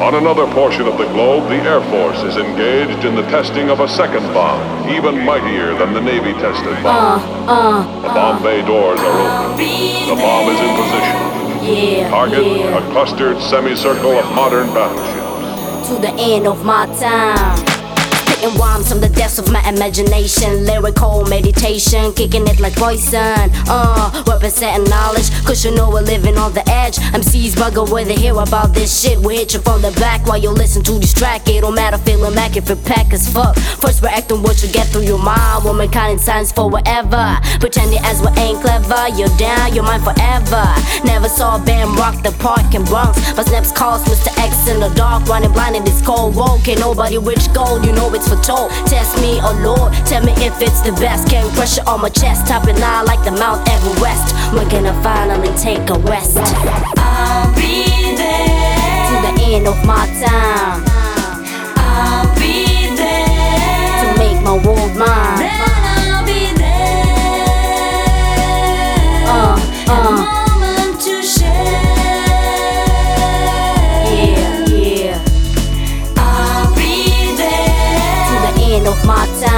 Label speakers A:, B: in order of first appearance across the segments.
A: On another portion of the globe, the Air Force is engaged in the testing of a second bomb, even mightier than the Navy tested bomb. Uh, uh, the bomb bay doors are open. Uh, the bomb is in position.
B: Yeah,
A: Target,
B: yeah.
A: a clustered semicircle of modern battleships.
B: to the end of my time. Spitting rhymes from the depths of my imagination. Lyrical meditation, kicking it like poison. Uh, representing knowledge, cause you know we're living on the edge. I'm MCs bugger where they hear about this shit. We hit you from the back while you listen to this track. It don't matter, feeling back if it pack as fuck. First, we're acting what you get through your mind. Womankind in science for whatever. Pretending as we ain't clever. You're down, you're mine forever. Never saw a band rock the park in Bronx. But Snaps calls Mr. X in the dark, running blind in this cold world. Can't nobody reach gold, you know it's for. Test me, oh Lord, tell me if it's the best. Carrying pressure on my chest, top it out like the Mount Everest. We're gonna finally take a rest.
C: I'll be there.
B: To the end of my time, my time,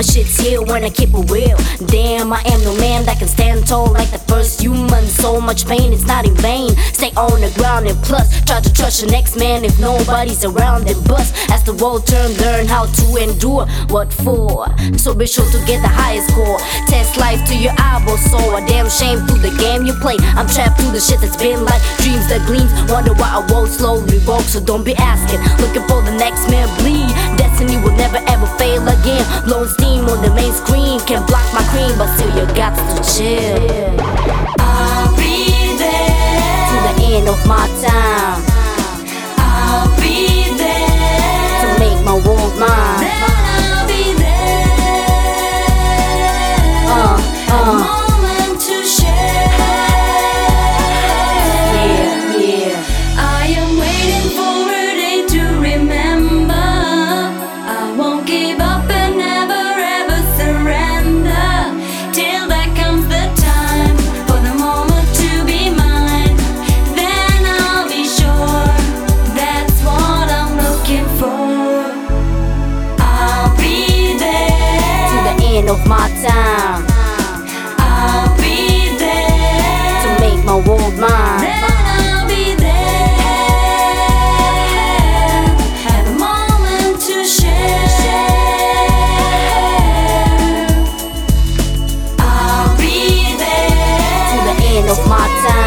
B: My shit's here when I keep it real. Damn, I am no man that can stand tall like the first human. So much pain, it's not in vain. Stay on the ground and plus, try to trust your next man if nobody's around and bust. As the world turns, learn how to endure. What for? So be sure to get the highest score. Test life to your eyeballs, so a damn shame through the game you play. I'm trapped through the shit that's been like dreams that gleams. Wonder why I won't slowly walk, so don't be asking. Looking for the next man bleed. Destiny will never ever fail again. Blowing steam on the main screen. Can block my cream, but still you got to chill.
C: I'll be there.
B: To the end of my time, of my time.
C: I'll be there
B: to make my world mine.
C: I'll be there. Have a moment to share. I'll be there
B: to the end of my time.